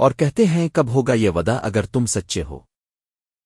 اور کہتے ہیں کب ہوگا یہ ودا اگر تم سچے ہو؟